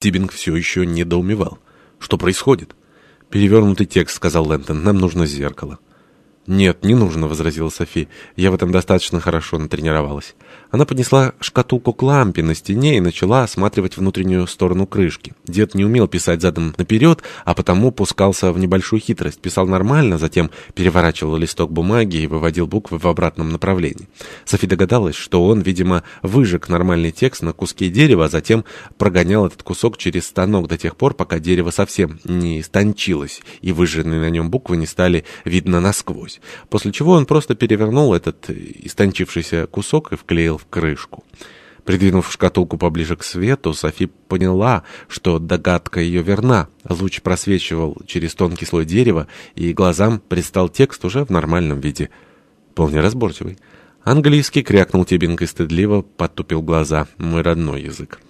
Тибинг все еще недоумевал. «Что происходит?» «Перевернутый текст», — сказал Лэнтон. «Нам нужно зеркало». «Нет, не нужно», — возразила Софи. «Я в этом достаточно хорошо натренировалась». Она поднесла шкатулку к лампе на стене и начала осматривать внутреннюю сторону крышки. Дед не умел писать задом наперед, а потому пускался в небольшую хитрость. Писал нормально, затем переворачивал листок бумаги и выводил буквы в обратном направлении. Софи догадалась, что он, видимо, выжег нормальный текст на куске дерева, а затем прогонял этот кусок через станок до тех пор, пока дерево совсем не истончилось, и выжженные на нем буквы не стали видно насквозь насквозь, после чего он просто перевернул этот истончившийся кусок и вклеил в крышку. Придвинув шкатулку поближе к свету, Софи поняла, что догадка ее верна. Луч просвечивал через тонкий слой дерева, и глазам предстал текст уже в нормальном виде. Вполне разборчивый. Английский крякнул Тибинг и стыдливо подтупил глаза. Мой родной язык.